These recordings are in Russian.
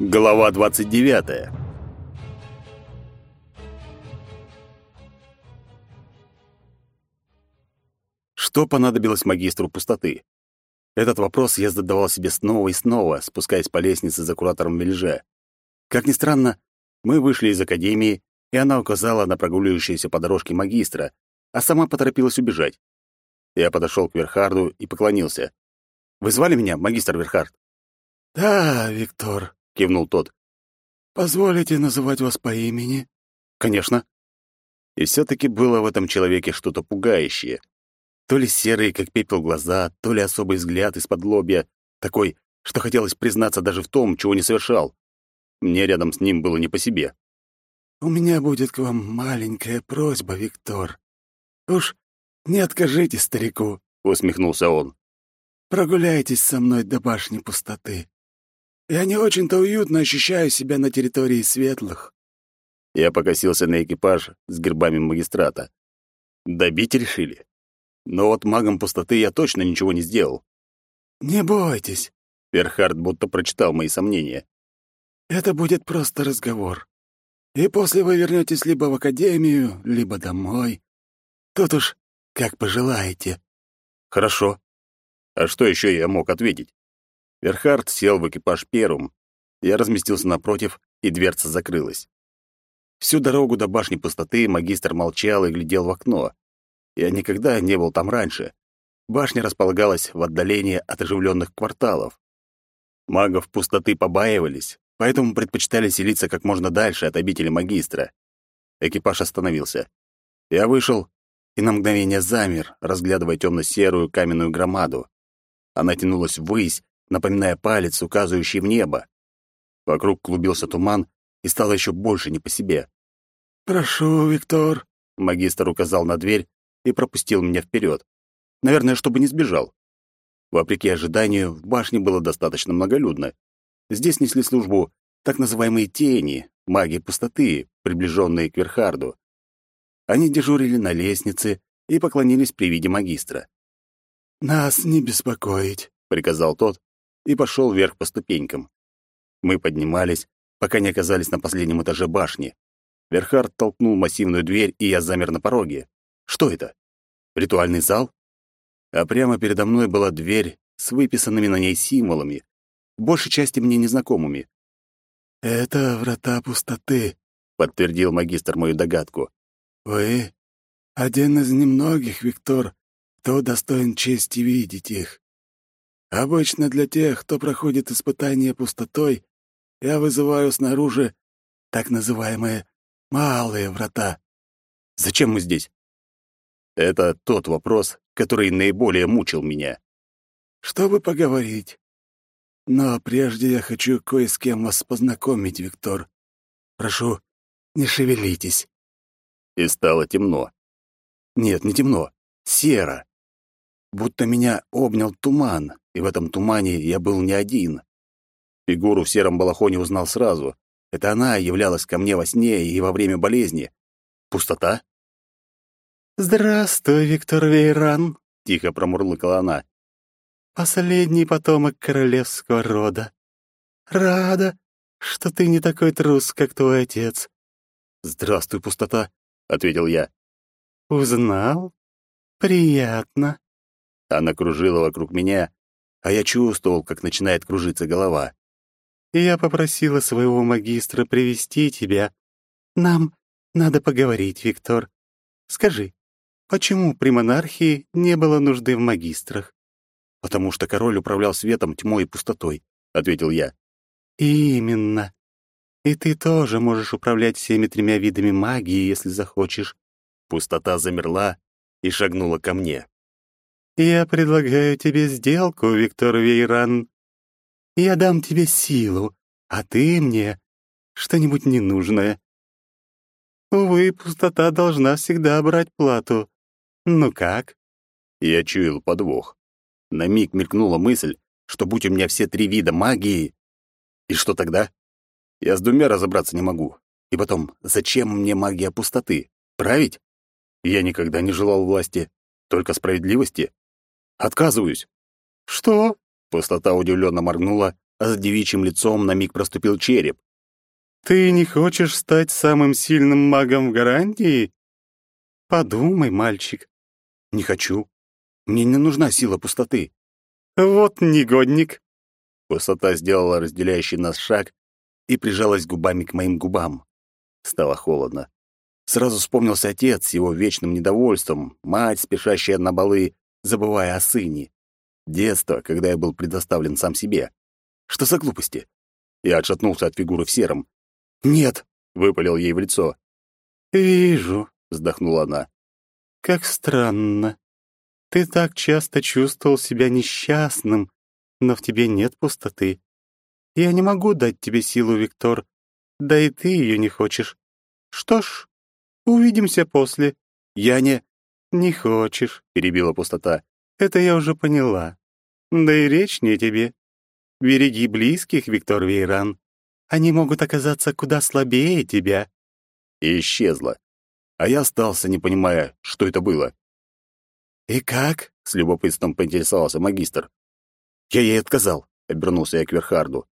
Глава 29. Что понадобилось магистру пустоты? Этот вопрос я задавал себе снова и снова, спускаясь по лестнице за куратором Вельже. Как ни странно, мы вышли из академии, и она указала на прогуливающуюся по дорожке магистра, а сама поторопилась убежать. Я подошел к Верхарду и поклонился. «Вы звали меня, магистр Верхард?» «Да, Виктор», — кивнул тот. «Позволите называть вас по имени?» «Конечно». И все-таки было в этом человеке что-то пугающее. То ли серые, как пепел, глаза, то ли особый взгляд из-под лобья, такой, что хотелось признаться даже в том, чего не совершал. Мне рядом с ним было не по себе. «У меня будет к вам маленькая просьба, Виктор. Уж не откажите старику», — усмехнулся он. «Прогуляйтесь со мной до башни пустоты. Я не очень-то уютно ощущаю себя на территории светлых». Я покосился на экипаж с гербами магистрата. Добить решили. Но вот магом пустоты я точно ничего не сделал. «Не бойтесь», — Верхард будто прочитал мои сомнения. «Это будет просто разговор. И после вы вернетесь либо в академию, либо домой. Тут уж как пожелаете». «Хорошо». А что еще я мог ответить? Верхард сел в экипаж первым. Я разместился напротив, и дверца закрылась. Всю дорогу до башни пустоты магистр молчал и глядел в окно. Я никогда не был там раньше. Башня располагалась в отдалении от оживленных кварталов. Магов пустоты побаивались, поэтому предпочитали селиться как можно дальше от обители магистра. Экипаж остановился. Я вышел и на мгновение замер, разглядывая темно-серую каменную громаду. Она тянулась ввысь, напоминая палец, указывающий в небо. Вокруг клубился туман, и стало еще больше не по себе. «Прошу, Виктор», — магистр указал на дверь и пропустил меня вперед. Наверное, чтобы не сбежал. Вопреки ожиданию, в башне было достаточно многолюдно. Здесь несли службу так называемые тени, маги пустоты, приближенные к Верхарду. Они дежурили на лестнице и поклонились при виде магистра. «Нас не беспокоить», — приказал тот и пошел вверх по ступенькам. Мы поднимались, пока не оказались на последнем этаже башни. Верхард толкнул массивную дверь, и я замер на пороге. Что это? Ритуальный зал? А прямо передо мной была дверь с выписанными на ней символами, большей части мне незнакомыми. «Это врата пустоты», — подтвердил магистр мою догадку. «Вы один из немногих, Виктор, кто достоин чести видеть их. Обычно для тех, кто проходит испытание пустотой, я вызываю снаружи так называемые малые врата. Зачем мы здесь? Это тот вопрос, который наиболее мучил меня. Чтобы поговорить. Но прежде я хочу кое с кем вас познакомить, Виктор. Прошу, не шевелитесь. И стало темно. Нет, не темно, серо. Будто меня обнял туман, и в этом тумане я был не один. Фигуру в сером балахоне узнал сразу. Это она являлась ко мне во сне и во время болезни. Пустота? «Здравствуй, Виктор Вейран», — тихо промурлыкала она. «Последний потомок королевского рода. Рада, что ты не такой трус, как твой отец». «Здравствуй, пустота», — ответил я. «Узнал? Приятно». Она кружила вокруг меня, а я чувствовал, как начинает кружиться голова. «Я попросила своего магистра привести тебя. Нам надо поговорить, Виктор. Скажи, Почему при монархии не было нужды в магистрах? Потому что король управлял светом, тьмой и пустотой, ответил я. Именно. И ты тоже можешь управлять всеми тремя видами магии, если захочешь. Пустота замерла и шагнула ко мне. Я предлагаю тебе сделку, Виктор Вейран. Я дам тебе силу, а ты мне что-нибудь ненужное. Увы, пустота должна всегда брать плату. «Ну как?» Я чуял подвох. На миг мелькнула мысль, что будь у меня все три вида магии... И что тогда? Я с двумя разобраться не могу. И потом, зачем мне магия пустоты? Править? Я никогда не желал власти, только справедливости. Отказываюсь. Что? Пустота удивленно моргнула а за девичьим лицом на миг проступил череп. «Ты не хочешь стать самым сильным магом в гарантии? Подумай, мальчик». «Не хочу. Мне не нужна сила пустоты». «Вот негодник». Пустота сделала разделяющий нас шаг и прижалась губами к моим губам. Стало холодно. Сразу вспомнился отец с его вечным недовольством, мать, спешащая на балы, забывая о сыне. Детство, когда я был предоставлен сам себе. Что за глупости? Я отшатнулся от фигуры в сером. «Нет!» — выпалил ей в лицо. «Вижу», — вздохнула она. «Как странно. Ты так часто чувствовал себя несчастным, но в тебе нет пустоты. Я не могу дать тебе силу, Виктор, да и ты ее не хочешь. Что ж, увидимся после. Я не... Не хочешь, перебила пустота. Это я уже поняла. Да и речь не тебе. Береги близких, Виктор Вейран. Они могут оказаться куда слабее тебя. И исчезла. А я остался, не понимая, что это было. «И как?» — с любопытством поинтересовался магистр. «Я ей отказал», — обернулся я к Верхарду.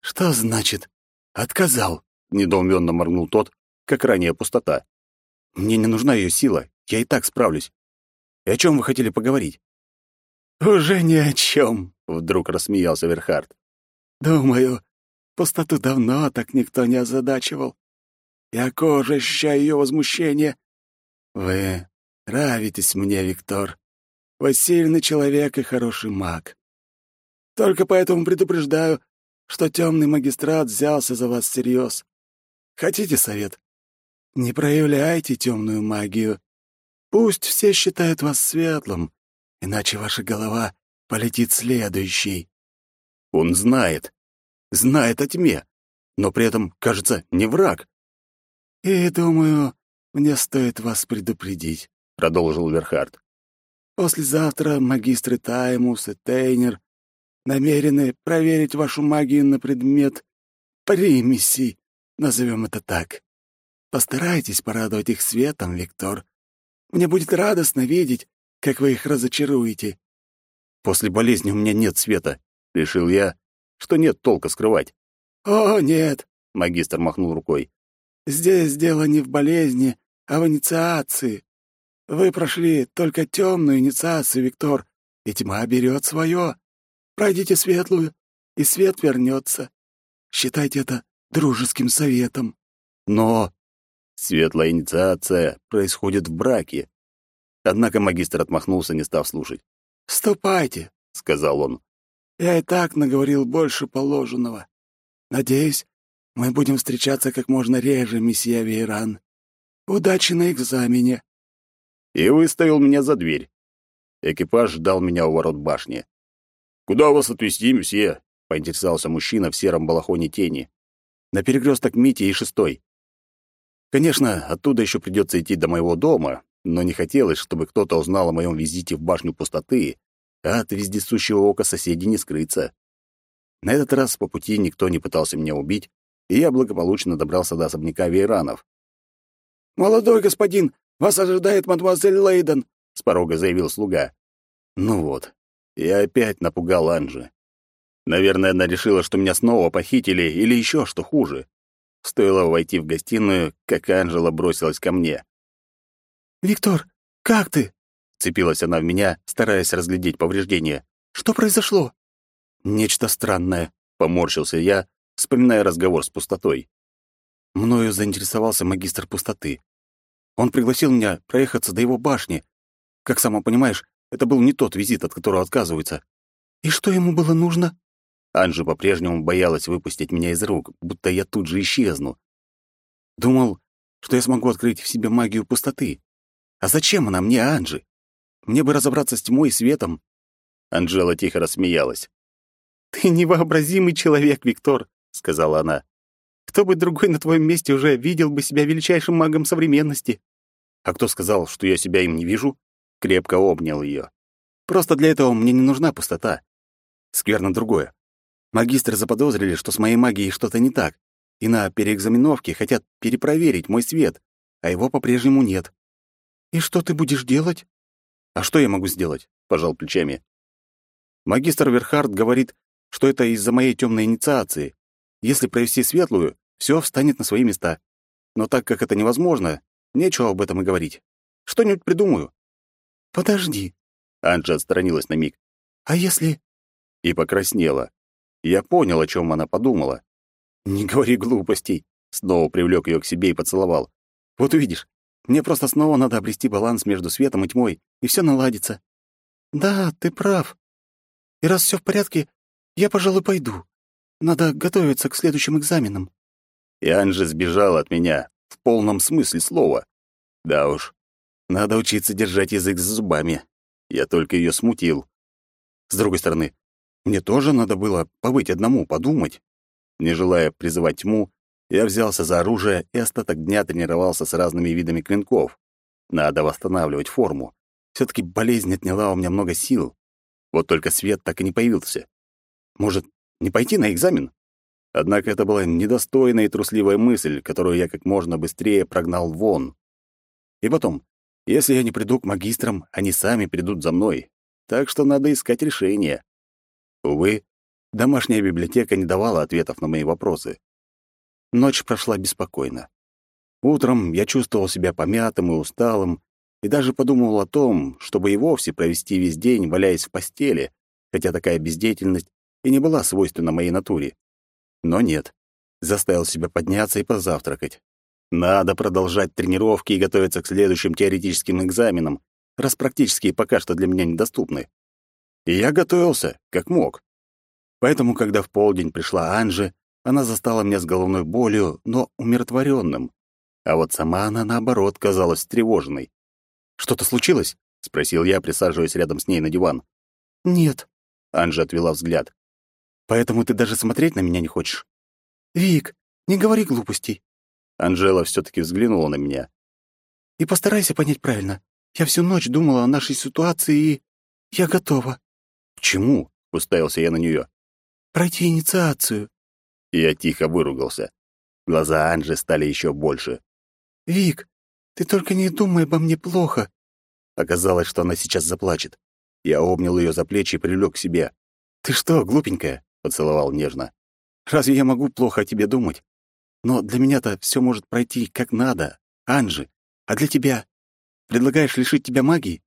«Что значит «отказал»?» — недоуменно моргнул тот, как ранее пустота. «Мне не нужна ее сила, я и так справлюсь. И о чем вы хотели поговорить?» «Уже ни о чем», — вдруг рассмеялся Верхард. «Думаю, пустоту давно так никто не озадачивал. Я кожей ощущаю ее возмущение. Вы нравитесь мне, Виктор. Вы сильный человек и хороший маг. Только поэтому предупреждаю, что темный магистрат взялся за вас всерьез. Хотите совет? Не проявляйте темную магию. Пусть все считают вас светлым, иначе ваша голова полетит следующей. Он знает. Знает о тьме, но при этом, кажется, не враг. И, думаю, мне стоит вас предупредить, — продолжил Верхард. Послезавтра магистры Таймус и Тейнер намерены проверить вашу магию на предмет примесей, назовем это так. Постарайтесь порадовать их светом, Виктор. Мне будет радостно видеть, как вы их разочаруете. После болезни у меня нет света, решил я, что нет толка скрывать. О, нет, магистр махнул рукой. Здесь дело не в болезни, а в инициации. Вы прошли только темную инициацию, Виктор, и тьма берет свое. Пройдите светлую, и свет вернется. Считайте это дружеским советом. Но светлая инициация происходит в браке. Однако магистр отмахнулся, не став слушать. «Ступайте», — сказал он. «Я и так наговорил больше положенного. Надеюсь, мы будем встречаться как можно реже, месье Вейран. Удачи на экзамене». И выставил меня за дверь. Экипаж ждал меня у ворот башни. «Куда вас отвезти, месье?» — поинтересовался мужчина в сером балахоне тени. «На перекресток Мити и шестой». Конечно, оттуда еще придется идти до моего дома, но не хотелось, чтобы кто-то узнал о моем визите в башню пустоты, а от вездесущего ока соседей не скрыться. На этот раз по пути никто не пытался меня убить, и я благополучно добрался до особняка Вейранов. «Молодой господин, вас ожидает мадемуазель Лейден», — с порога заявил слуга. Ну вот, я опять напугал Анжи. Наверное, она решила, что меня снова похитили или еще что хуже. Стоило войти в гостиную, как Анжела бросилась ко мне. «Виктор, как ты?» — цепилась она в меня, стараясь разглядеть повреждения. «Что произошло?» «Нечто странное», — поморщился я, вспоминая разговор с пустотой. Мною заинтересовался магистр пустоты. Он пригласил меня проехаться до его башни. Как сама понимаешь, это был не тот визит, от которого отказываются. И что ему было нужно? Анжи по-прежнему боялась выпустить меня из рук, будто я тут же исчезну. Думал, что я смогу открыть в себе магию пустоты. А зачем она мне, Анжи? Мне бы разобраться с тьмой и светом. Анжела тихо рассмеялась. «Ты невообразимый человек, Виктор», — сказала она. «Кто бы другой на твоем месте уже видел бы себя величайшим магом современности?» «А кто сказал, что я себя им не вижу?» крепко обнял ее. Просто для этого мне не нужна пустота. Скверно другое. Магистры заподозрили, что с моей магией что-то не так, и на переэкзаменовке хотят перепроверить мой свет, а его по-прежнему нет. «И что ты будешь делать?» «А что я могу сделать?» — пожал плечами. Магистр Верхард говорит, что это из-за моей темной инициации. Если провести светлую, все встанет на свои места. Но так как это невозможно, нечего об этом и говорить. Что-нибудь придумаю. Подожди. Анджа отстранилась на миг. А если... И покраснела. Я понял, о чем она подумала. «Не говори глупостей!» Снова привлек ее к себе и поцеловал. «Вот увидишь, мне просто снова надо обрести баланс между светом и тьмой, и все наладится». «Да, ты прав. И раз все в порядке, я, пожалуй, пойду. Надо готовиться к следующим экзаменам». И Анжи сбежала от меня, в полном смысле слова. Да уж, надо учиться держать язык за зубами. Я только ее смутил. С другой стороны, мне тоже надо было побыть одному, подумать. Не желая призывать тьму, я взялся за оружие и остаток дня тренировался с разными видами клинков. Надо восстанавливать форму. все таки болезнь отняла у меня много сил. Вот только свет так и не появился. Может, не пойти на экзамен? Однако это была недостойная и трусливая мысль, которую я как можно быстрее прогнал вон. И потом, если я не приду к магистрам, они сами придут за мной. Так что надо искать решение. Увы, домашняя библиотека не давала ответов на мои вопросы. Ночь прошла беспокойно. Утром я чувствовал себя помятым и усталым, и даже подумал о том, чтобы и вовсе провести весь день, валяясь в постели, хотя такая бездеятельность и не была свойственна моей натуре. Но нет, заставил себя подняться и позавтракать. Надо продолжать тренировки и готовиться к следующим теоретическим экзаменам, раз практические пока что для меня недоступны. И я готовился, как мог. Поэтому, когда в полдень пришла Анжи, она застала меня с головной болью, но умиротворенным. А вот сама она, наоборот, казалась встревоженной. «Что-то случилось?» — спросил я, присаживаясь рядом с ней на диван. «Нет», — Анжа отвела взгляд. «Поэтому ты даже смотреть на меня не хочешь?» «Вик, не говори глупостей». Анжела все таки взглянула на меня. «И постарайся понять правильно. Я всю ночь думала о нашей ситуации и... Я готова». «К чему?» — уставился я на нее. «Пройти инициацию. Я тихо выругался. Глаза Анжи стали еще больше. «Вик, ты только не думай обо мне плохо». Оказалось, что она сейчас заплачет. Я обнял ее за плечи и привлек к себе. «Ты что, глупенькая?» — поцеловал нежно. «Разве я могу плохо о тебе думать? Но для меня-то все может пройти как надо, Анжи. А для тебя? Предлагаешь лишить тебя магии?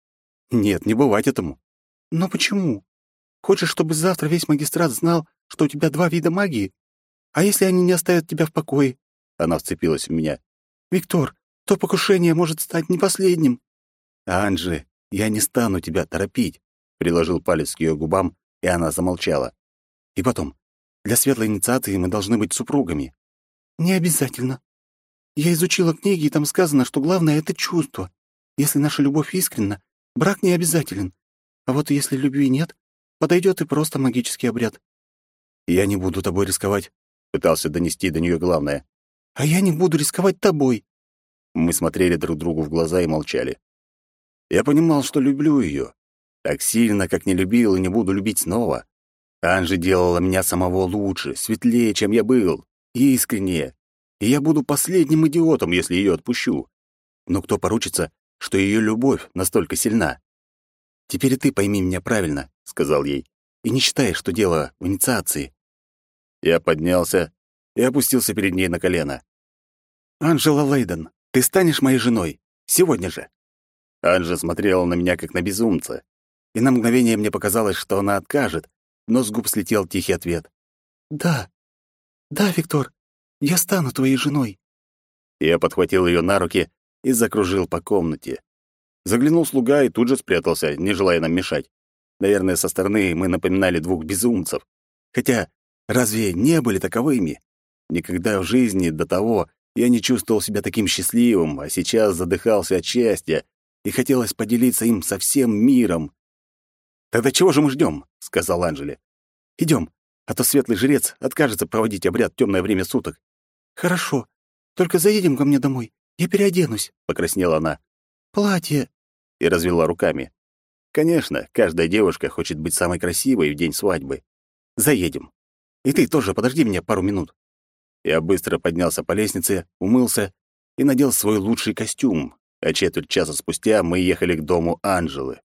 Нет, не бывать этому». «Но почему? Хочешь, чтобы завтра весь магистрат знал, что у тебя два вида магии? А если они не оставят тебя в покое?» Она вцепилась в меня. «Виктор, то покушение может стать не последним». «Анжи, я не стану тебя торопить», — приложил палец к ее губам, и она замолчала. «И потом, для светлой инициации мы должны быть супругами». «Не обязательно. Я изучила книги, и там сказано, что главное — это чувство. Если наша любовь искренна, брак не обязателен. А вот если любви нет, подойдет и просто магический обряд». «Я не буду тобой рисковать. Пытался донести до нее главное. «А я не буду рисковать тобой». Мы смотрели друг другу в глаза и молчали. Я понимал, что люблю ее. Так сильно, как не любил и не буду любить снова. Анжи делала меня самого лучше, светлее, чем я был, искреннее. И я буду последним идиотом, если ее отпущу. Но кто поручится, что ее любовь настолько сильна? «Теперь и ты пойми меня правильно», — сказал ей, «и не считай, что дело в инициации. Я поднялся и опустился перед ней на колено. «Анжела Лейден, ты станешь моей женой. Сегодня же». Анжа смотрела на меня, как на безумца. И на мгновение мне показалось, что она откажет, но с губ слетел тихий ответ. «Да, да, Виктор, я стану твоей женой». Я подхватил ее на руки и закружил по комнате. Заглянул слуга и тут же спрятался, не желая нам мешать. Наверное, со стороны мы напоминали двух безумцев. Хотя Разве не были таковыми? Никогда в жизни до того я не чувствовал себя таким счастливым, а сейчас задыхался от счастья и хотелось поделиться им со всем миром. «Тогда чего же мы ждем?» — сказал Анжели. «Идем, а то светлый жрец откажется проводить обряд темное время суток». «Хорошо, только заедем ко мне домой, я переоденусь», — покраснела она. «Платье...» — и развела руками. «Конечно, каждая девушка хочет быть самой красивой в день свадьбы. Заедем». И ты тоже подожди меня пару минут». Я быстро поднялся по лестнице, умылся и надел свой лучший костюм, а четверть часа спустя мы ехали к дому Анжелы.